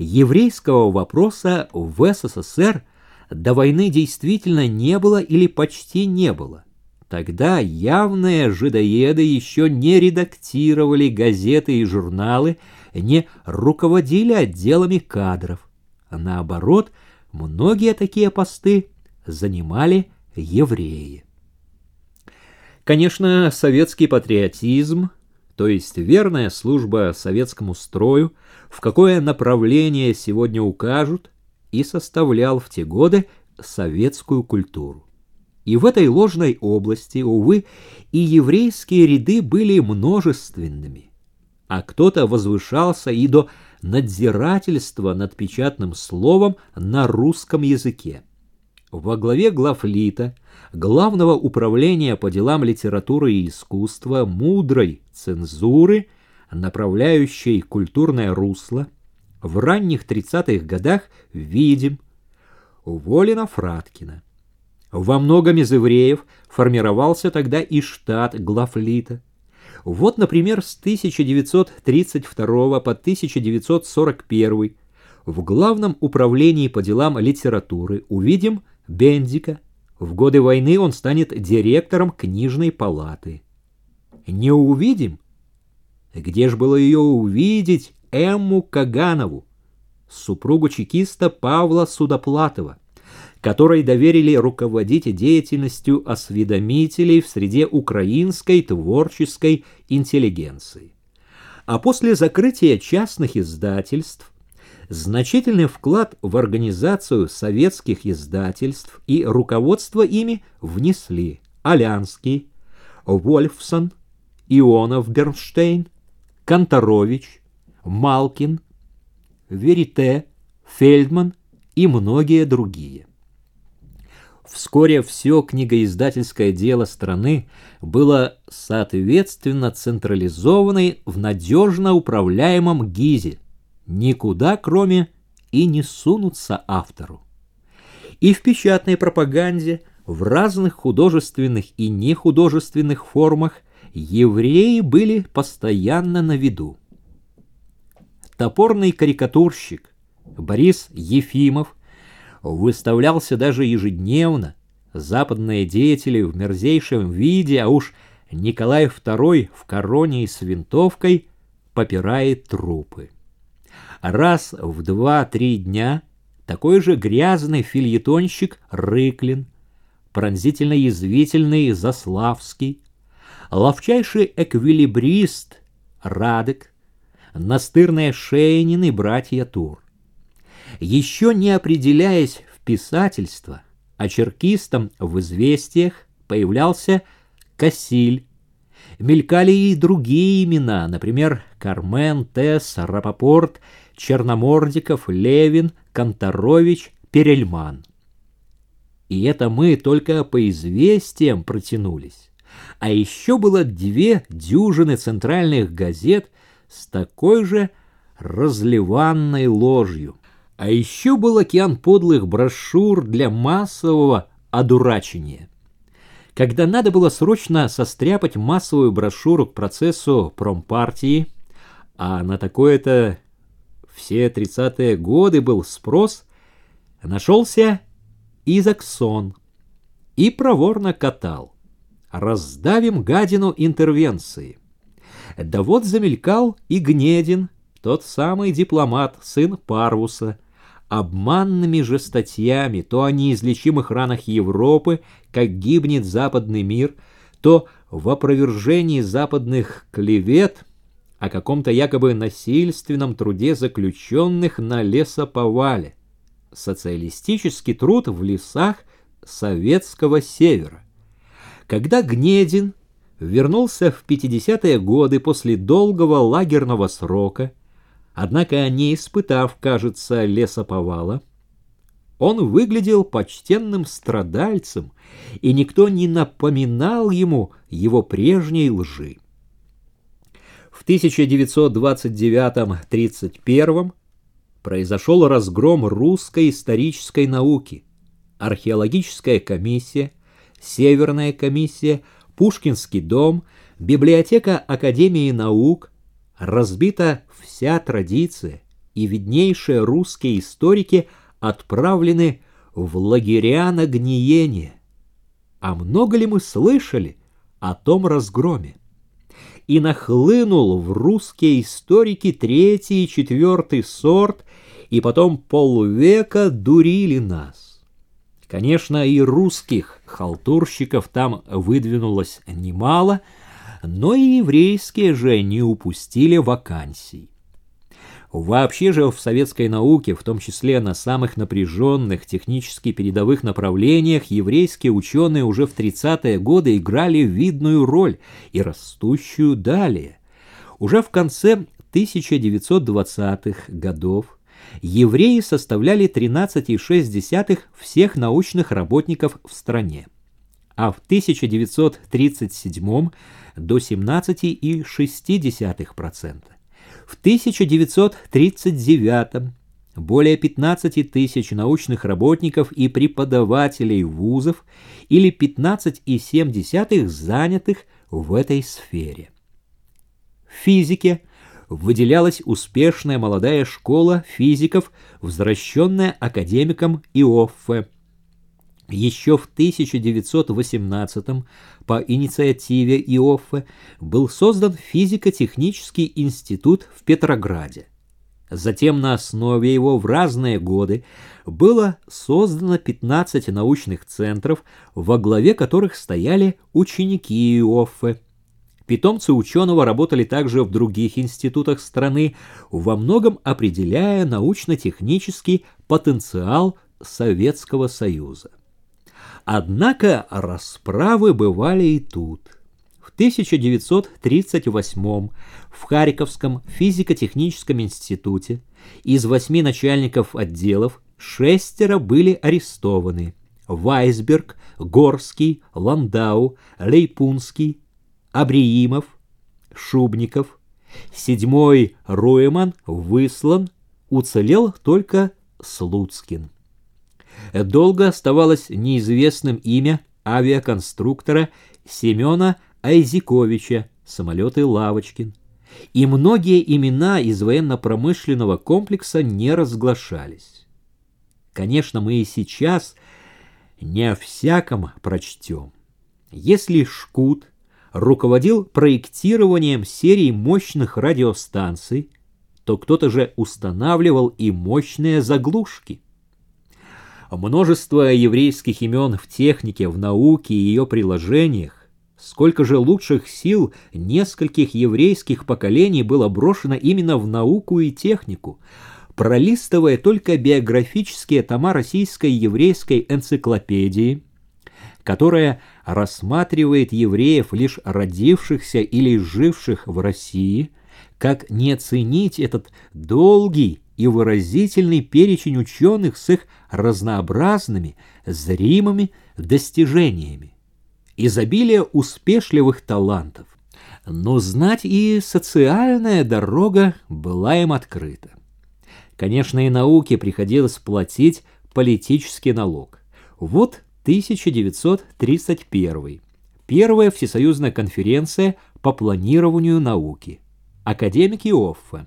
Еврейского вопроса в СССР до войны действительно не было или почти не было. Тогда явные жидоеды еще не редактировали газеты и журналы, не руководили отделами кадров. Наоборот, многие такие посты занимали евреи. Конечно, советский патриотизм, то есть верная служба советскому строю, в какое направление сегодня укажут, и составлял в те годы советскую культуру. И в этой ложной области, увы, и еврейские ряды были множественными, а кто-то возвышался и до надзирательства над печатным словом на русском языке. Во главе главлита, главного управления по делам литературы и искусства, мудрой цензуры, направляющей культурное русло, в ранних 30-х годах видим Волина Фраткина. Во многом из евреев формировался тогда и штат главлита. Вот, например, с 1932 по 1941 в Главном управлении по делам литературы увидим Бендика. В годы войны он станет директором книжной палаты. Не увидим? Где ж было ее увидеть Эмму Каганову, супругу чекиста Павла Судоплатова? которой доверили руководить деятельностью осведомителей в среде украинской творческой интеллигенции. А после закрытия частных издательств значительный вклад в организацию советских издательств и руководство ими внесли Алянский, Вольфсон, Ионов Бернштейн, Конторович, Малкин, Верите, Фельдман и многие другие. Вскоре все книгоиздательское дело страны было соответственно централизовано в надежно управляемом ГИЗе. Никуда, кроме и не сунуться автору. И в печатной пропаганде, в разных художественных и нехудожественных формах евреи были постоянно на виду. Топорный карикатурщик Борис Ефимов выставлялся даже ежедневно. Западные деятели в мерзейшем виде, а уж Николай II в короне и с винтовкой попирает трупы. Раз в два-три дня такой же грязный фильетонщик Рыклин, пронзительно-язвительный Заславский, ловчайший эквилибрист Радек, настырные Шейнин братья Тур еще не определяясь в писательство, а черкистом в известиях появлялся Кассиль. Мелькали и другие имена, например, Кармен, Тесс, Рапопорт, Черномордиков, Левин, Конторович, Перельман. И это мы только по известиям протянулись. А еще было две дюжины центральных газет с такой же разливанной ложью. А еще был океан подлых брошюр для массового одурачения. Когда надо было срочно состряпать массовую брошюру к процессу промпартии, а на такое-то все 30-е годы был спрос, нашелся Изаксон и проворно катал. Раздавим гадину интервенции. Да вот замелькал и Гнедин, тот самый дипломат, сын Парвуса, обманными же статьями то о неизлечимых ранах Европы, как гибнет западный мир, то в опровержении западных клевет о каком-то якобы насильственном труде заключенных на лесоповале. Социалистический труд в лесах советского севера. Когда Гнедин вернулся в 50-е годы после долгого лагерного срока, Однако, не испытав, кажется, лесоповала, он выглядел почтенным страдальцем, и никто не напоминал ему его прежней лжи. В 1929-31 произошел разгром русской исторической науки. Археологическая комиссия, Северная комиссия, Пушкинский дом, библиотека Академии наук, разбита вся традиция, и виднейшие русские историки отправлены в лагеря на гниение. А много ли мы слышали о том разгроме? И нахлынул в русские историки третий и четвертый сорт, и потом полвека дурили нас. Конечно, и русских халтурщиков там выдвинулось немало, но и еврейские же не упустили вакансий. Вообще же в советской науке, в том числе на самых напряженных технически передовых направлениях, еврейские ученые уже в 30-е годы играли видную роль и растущую далее. Уже в конце 1920-х годов евреи составляли 13,6 всех научных работников в стране, а в 1937 до 17,6%. В 1939 более 15 тысяч научных работников и преподавателей вузов или 15,7 занятых в этой сфере. В физике выделялась успешная молодая школа физиков, возвращенная академиком Иоффе, еще в 1918 по инициативе Иоффе был создан физико-технический институт в Петрограде. Затем на основе его в разные годы было создано 15 научных центров, во главе которых стояли ученики Иоффе. Питомцы ученого работали также в других институтах страны, во многом определяя научно-технический потенциал Советского Союза. Однако расправы бывали и тут. В 1938 в Харьковском физико-техническом институте из восьми начальников отделов шестеро были арестованы. Вайсберг, Горский, Ландау, Лейпунский, Абриимов, Шубников. Седьмой Руэман выслан, уцелел только Слуцкин долго оставалось неизвестным имя авиаконструктора Семена Айзиковича, самолеты Лавочкин. И многие имена из военно-промышленного комплекса не разглашались. Конечно, мы и сейчас не о всяком прочтем. Если Шкут руководил проектированием серии мощных радиостанций, то кто-то же устанавливал и мощные заглушки. Множество еврейских имен в технике, в науке и ее приложениях. Сколько же лучших сил нескольких еврейских поколений было брошено именно в науку и технику, пролистывая только биографические тома российской еврейской энциклопедии, которая рассматривает евреев, лишь родившихся или живших в России, как не оценить этот долгий и выразительный перечень ученых с их разнообразными, зримыми достижениями. Изобилие успешливых талантов. Но знать и социальная дорога была им открыта. Конечно, и науке приходилось платить политический налог. Вот 1931. Первая всесоюзная конференция по планированию науки. Академик Иоффе.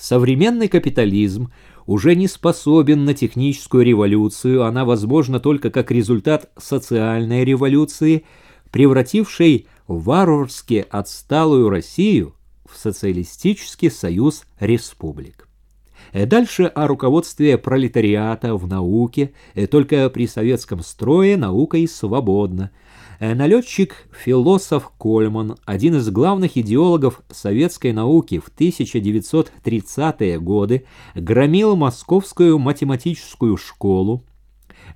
Современный капитализм уже не способен на техническую революцию, она возможна только как результат социальной революции, превратившей варварски отсталую Россию в социалистический союз республик. Э, дальше о руководстве пролетариата в науке, э, только при советском строе наука и свободна – налетчик-философ Кольман, один из главных идеологов советской науки в 1930-е годы, громил московскую математическую школу.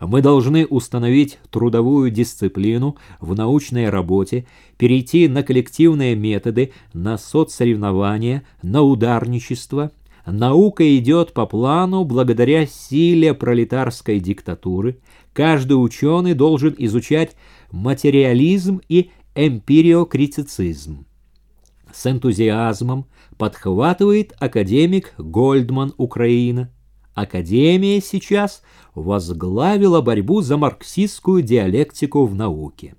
Мы должны установить трудовую дисциплину в научной работе, перейти на коллективные методы, на соцсоревнования, на ударничество – Наука идет по плану благодаря силе пролетарской диктатуры. Каждый ученый должен изучать материализм и эмпириокритицизм. С энтузиазмом подхватывает академик Гольдман Украина. Академия сейчас возглавила борьбу за марксистскую диалектику в науке.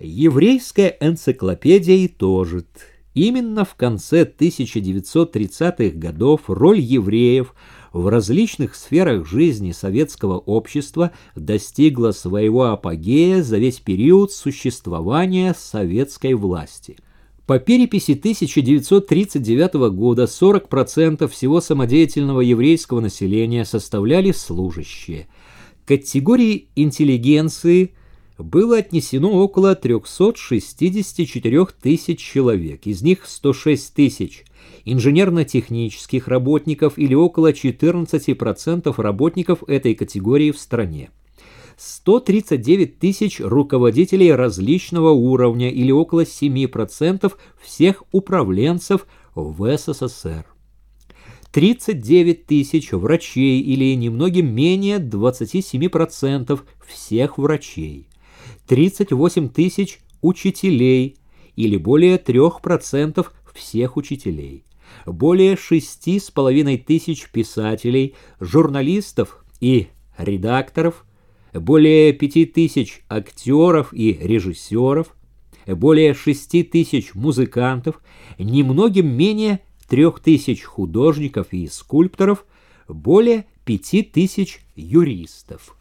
Еврейская энциклопедия итожит. Именно в конце 1930-х годов роль евреев в различных сферах жизни советского общества достигла своего апогея за весь период существования советской власти. По переписи 1939 года 40% всего самодеятельного еврейского населения составляли служащие. Категории интеллигенции – было отнесено около 364 тысяч человек, из них 106 тысяч инженерно-технических работников или около 14% работников этой категории в стране. 139 тысяч руководителей различного уровня или около 7% всех управленцев в СССР. 39 тысяч врачей или немногим менее 27% всех врачей. 38 тысяч учителей или более 3% всех учителей, более 6,5 тысяч писателей, журналистов и редакторов, более 5 тысяч актеров и режиссеров, более 6 тысяч музыкантов, немногим менее 3 тысяч художников и скульпторов, более 5 тысяч юристов.